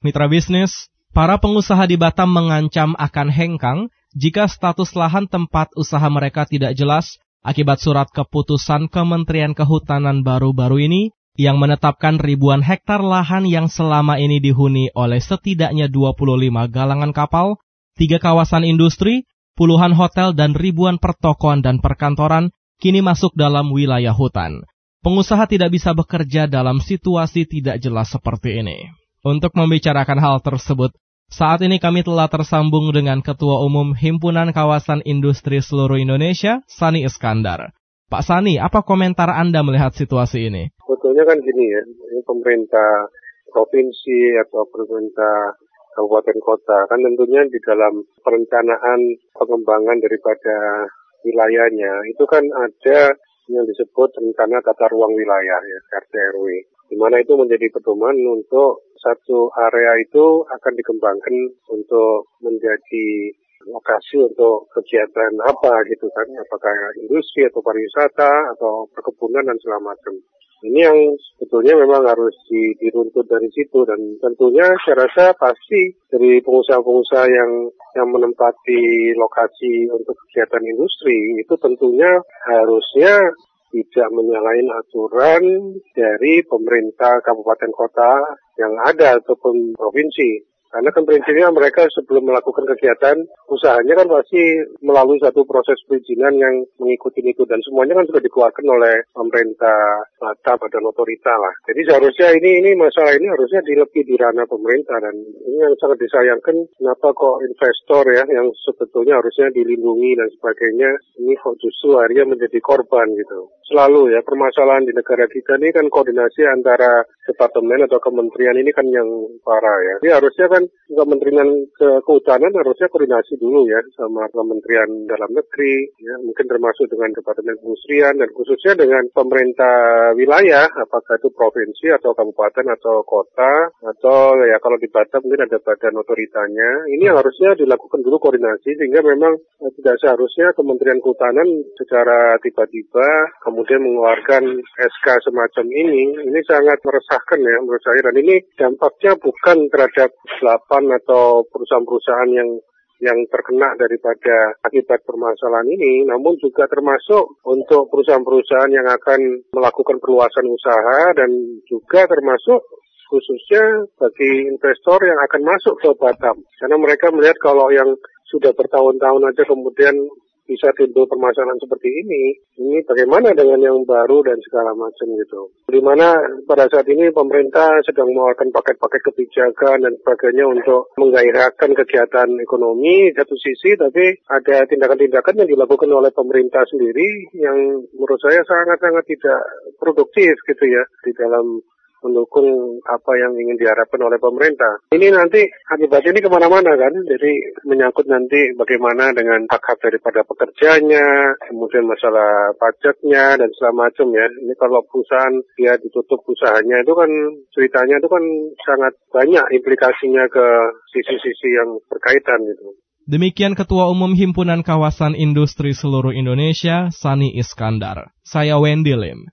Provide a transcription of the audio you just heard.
Mitra bisnis, para pengusaha di Batam mengancam akan hengkang jika status lahan tempat usaha mereka tidak jelas akibat surat keputusan Kementerian Kehutanan baru-baru ini yang menetapkan ribuan hektar lahan yang selama ini dihuni oleh setidaknya 25 galangan kapal, tiga kawasan industri, puluhan hotel dan ribuan pertokoan dan perkantoran kini masuk dalam wilayah hutan. Pengusaha tidak bisa bekerja dalam situasi tidak jelas seperti ini. Untuk membicarakan hal tersebut, saat ini kami telah tersambung dengan Ketua Umum Himpunan Kawasan Industri Seluruh Indonesia, Sani Iskandar. Pak Sani, apa komentar Anda melihat situasi ini? Sebetulnya kan gini ya, ini pemerintah provinsi atau pemerintah kabupaten kota kan tentunya di dalam perencanaan pengembangan daripada wilayahnya itu kan ada yang disebut rencana tata ruang wilayah ya RT RW di mana itu menjadi pedoman untuk satu area itu akan dikembangkan untuk menjadi lokasi untuk kegiatan apa gitu kan. Apakah industri atau pariwisata atau perkebunan dan segala macam. Ini yang sebetulnya memang harus diruntut dari situ. Dan tentunya saya rasa pasti dari pengusaha-pengusaha yang yang menempati lokasi untuk kegiatan industri itu tentunya harusnya tidak menyalahin aturan dari pemerintah kabupaten kota yang ada ataupun provinsi. Karena kan prinsipnya mereka sebelum melakukan kegiatan usahanya kan pasti melalui satu proses perizinan yang mengikuti itu dan semuanya kan sudah dikeluarkan oleh pemerintah Batam dan otorita lah. Jadi seharusnya ini ini masalah ini harusnya dilebih di ranah pemerintah dan ini yang sangat disayangkan kenapa kok investor ya yang sebetulnya harusnya dilindungi dan sebagainya ini kok justru akhirnya menjadi korban gitu. Selalu ya permasalahan di negara kita ini kan koordinasi antara departemen atau kementerian ini kan yang parah ya. Jadi harusnya kan kementerian ke kehutanan harusnya koordinasi dulu ya sama kementerian dalam negeri ya. Mungkin termasuk dengan departemen perindustrian dan khususnya dengan pemerintah wilayah apakah itu provinsi atau kabupaten atau kota atau ya kalau di Batam mungkin ada badan otoritanya. Ini harusnya dilakukan dulu koordinasi sehingga memang eh, tidak seharusnya kementerian kehutanan secara tiba-tiba kemudian mengeluarkan SK semacam ini. Ini sangat meresahkan ya menurut saya dan ini dampaknya bukan terhadap 8 atau perusahaan-perusahaan yang yang terkena daripada akibat permasalahan ini, namun juga termasuk untuk perusahaan-perusahaan yang akan melakukan perluasan usaha dan juga termasuk khususnya bagi investor yang akan masuk ke Batam. Karena mereka melihat kalau yang sudah bertahun-tahun aja kemudian bisa timbul permasalahan seperti ini, ini bagaimana dengan yang baru dan segala macam gitu. Di mana pada saat ini pemerintah sedang mengeluarkan paket-paket kebijakan dan sebagainya untuk menggairahkan kegiatan ekonomi satu sisi, tapi ada tindakan-tindakan yang dilakukan oleh pemerintah sendiri yang menurut saya sangat-sangat tidak produktif gitu ya di dalam mendukung apa yang ingin diharapkan oleh pemerintah. Ini nanti akibat ini ke mana-mana kan, jadi menyangkut nanti bagaimana dengan hak-hak daripada pekerjanya, kemudian masalah pajaknya dan segala macam ya. Ini kalau perusahaan dia ditutup usahanya itu kan ceritanya itu kan sangat banyak implikasinya ke sisi-sisi yang berkaitan gitu. Demikian Ketua Umum Himpunan Kawasan Industri Seluruh Indonesia, Sani Iskandar. Saya Wendy Lim.